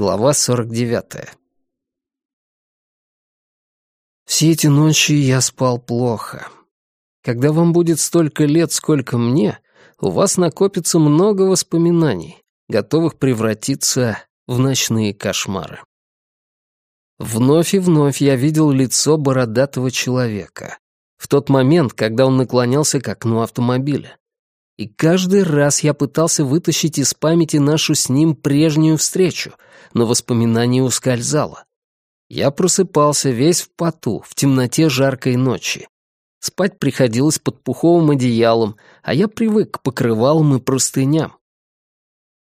Глава 49. Все эти ночи я спал плохо. Когда вам будет столько лет, сколько мне, у вас накопится много воспоминаний, готовых превратиться в ночные кошмары. Вновь и вновь я видел лицо бородатого человека. В тот момент, когда он наклонялся к окну автомобиля. И каждый раз я пытался вытащить из памяти нашу с ним прежнюю встречу, но воспоминание ускользало. Я просыпался весь в поту, в темноте жаркой ночи. Спать приходилось под пуховым одеялом, а я привык к покрывалам и простыням.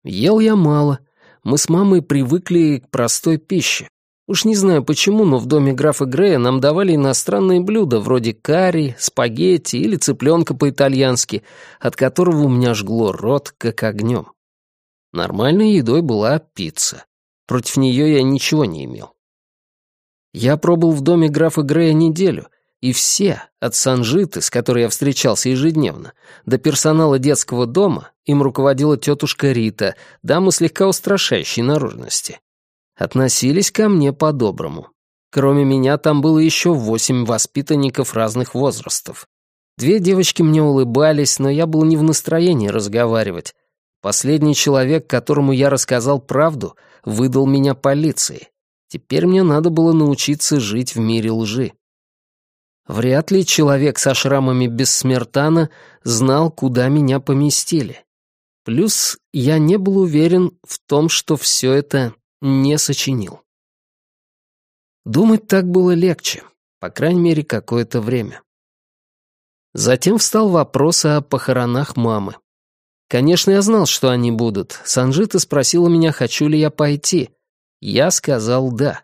Ел я мало. Мы с мамой привыкли к простой пище. Уж не знаю почему, но в доме графа Грея нам давали иностранные блюда вроде карри, спагетти или цыпленка по-итальянски, от которого у меня жгло рот как огнем. Нормальной едой была пицца. Против нее я ничего не имел. Я пробыл в доме графа Грея неделю, и все, от Санжиты, с которой я встречался ежедневно, до персонала детского дома, им руководила тетушка Рита, дама слегка устрашающей наружности относились ко мне по-доброму. Кроме меня там было еще восемь воспитанников разных возрастов. Две девочки мне улыбались, но я был не в настроении разговаривать. Последний человек, которому я рассказал правду, выдал меня полиции. Теперь мне надо было научиться жить в мире лжи. Вряд ли человек со шрамами бессмертана знал, куда меня поместили. Плюс я не был уверен в том, что все это не сочинил. Думать так было легче, по крайней мере, какое-то время. Затем встал вопрос о похоронах мамы. Конечно, я знал, что они будут. Санжита спросила меня, хочу ли я пойти. Я сказал «да».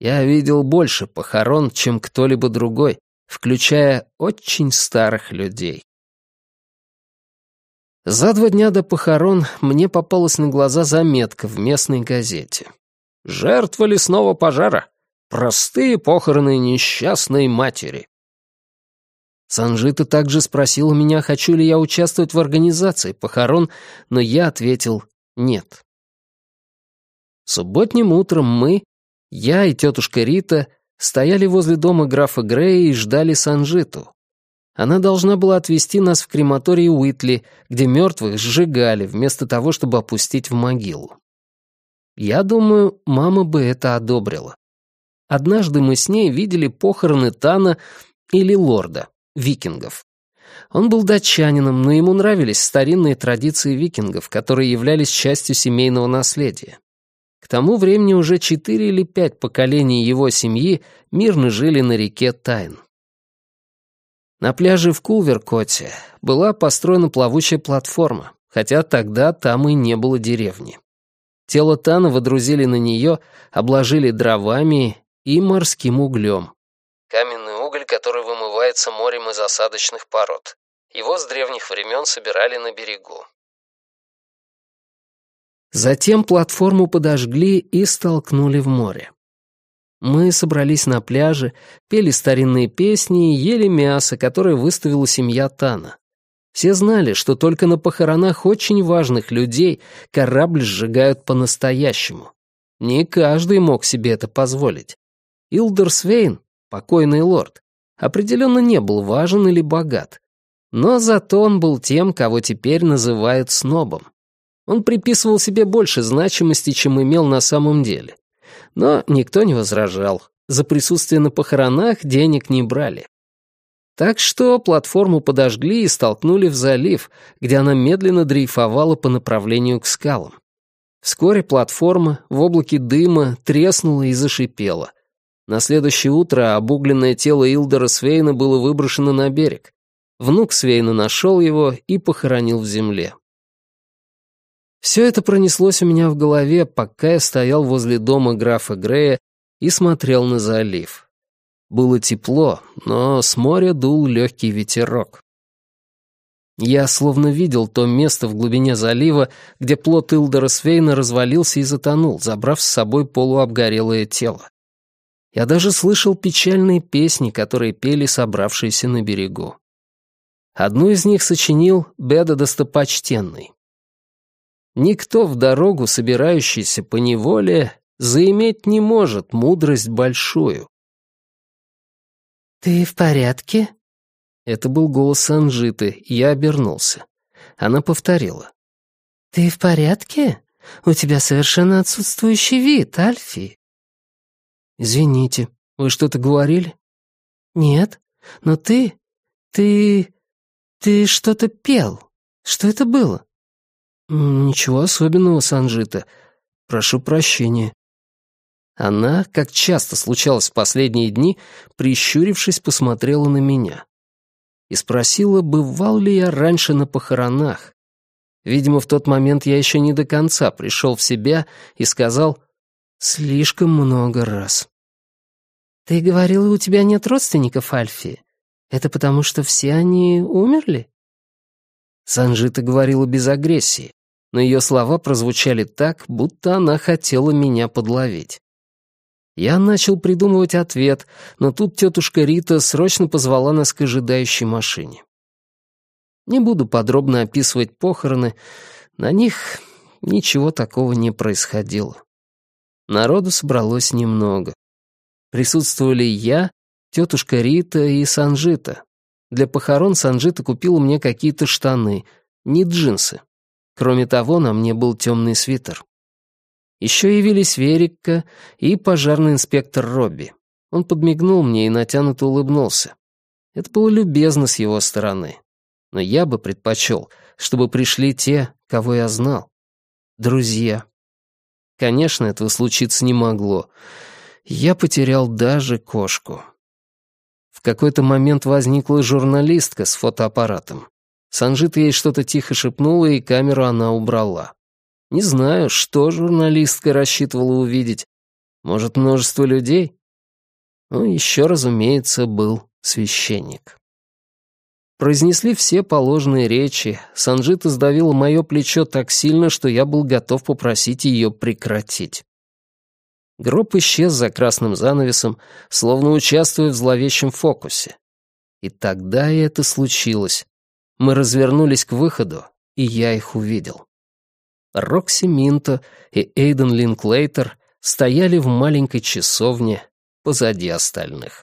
Я видел больше похорон, чем кто-либо другой, включая очень старых людей. За два дня до похорон мне попалась на глаза заметка в местной газете. «Жертва лесного пожара. Простые похороны несчастной матери». Санжита также спросила меня, хочу ли я участвовать в организации похорон, но я ответил «нет». Субботним утром мы, я и тетушка Рита, стояли возле дома графа Грея и ждали Санжиту. Она должна была отвезти нас в крематорий Уитли, где мертвых сжигали, вместо того, чтобы опустить в могилу. Я думаю, мама бы это одобрила. Однажды мы с ней видели похороны Тана или Лорда, викингов. Он был датчанином, но ему нравились старинные традиции викингов, которые являлись частью семейного наследия. К тому времени уже четыре или пять поколений его семьи мирно жили на реке Тайн. На пляже в Кулверкоте была построена плавучая платформа, хотя тогда там и не было деревни. Тело Тана водрузили на нее, обложили дровами и морским углем. Каменный уголь, который вымывается морем из осадочных пород. Его с древних времен собирали на берегу. Затем платформу подожгли и столкнули в море. Мы собрались на пляже, пели старинные песни и ели мясо, которое выставила семья Тана. Все знали, что только на похоронах очень важных людей корабль сжигают по-настоящему. Не каждый мог себе это позволить. Илдер Свейн, покойный лорд, определенно не был важен или богат. Но зато он был тем, кого теперь называют снобом. Он приписывал себе больше значимости, чем имел на самом деле но никто не возражал. За присутствие на похоронах денег не брали. Так что платформу подожгли и столкнули в залив, где она медленно дрейфовала по направлению к скалам. Вскоре платформа в облаке дыма треснула и зашипела. На следующее утро обугленное тело Илдера Свейна было выброшено на берег. Внук Свейна нашел его и похоронил в земле. Все это пронеслось у меня в голове, пока я стоял возле дома графа Грея и смотрел на залив. Было тепло, но с моря дул легкий ветерок. Я словно видел то место в глубине залива, где плот Илдера Свейна развалился и затонул, забрав с собой полуобгорелое тело. Я даже слышал печальные песни, которые пели собравшиеся на берегу. Одну из них сочинил Беда Достопочтенный. Никто в дорогу, собирающийся по неволе, заиметь не может мудрость большую. «Ты в порядке?» Это был голос Анжиты, я обернулся. Она повторила. «Ты в порядке? У тебя совершенно отсутствующий вид, Альфи». «Извините, вы что-то говорили?» «Нет, но ты... ты... ты что-то пел. Что это было?» «Ничего особенного, Санжита. Прошу прощения». Она, как часто случалось в последние дни, прищурившись, посмотрела на меня. И спросила, бывал ли я раньше на похоронах. Видимо, в тот момент я еще не до конца пришел в себя и сказал «слишком много раз». «Ты говорила, у тебя нет родственников, Альфи. Это потому, что все они умерли?» Санжита говорила без агрессии, но ее слова прозвучали так, будто она хотела меня подловить. Я начал придумывать ответ, но тут тетушка Рита срочно позвала нас к ожидающей машине. Не буду подробно описывать похороны, на них ничего такого не происходило. Народу собралось немного. Присутствовали я, тетушка Рита и Санжита. Для похорон Санжита купила мне какие-то штаны, не джинсы. Кроме того, на мне был темный свитер. Еще явились Верикка и пожарный инспектор Робби. Он подмигнул мне и натянуто улыбнулся. Это было любезно с его стороны. Но я бы предпочел, чтобы пришли те, кого я знал. Друзья. Конечно, этого случиться не могло я потерял даже кошку. В какой-то момент возникла журналистка с фотоаппаратом. Санжита ей что-то тихо шепнула, и камеру она убрала. Не знаю, что журналистка рассчитывала увидеть. Может, множество людей? Ну, еще, разумеется, был священник. Произнесли все положенные речи. Санжита сдавила мое плечо так сильно, что я был готов попросить ее прекратить. Гроб исчез за красным занавесом, словно участвуя в зловещем фокусе. И тогда и это случилось. Мы развернулись к выходу, и я их увидел. Рокси Минто и Эйден Линклейтер стояли в маленькой часовне позади остальных.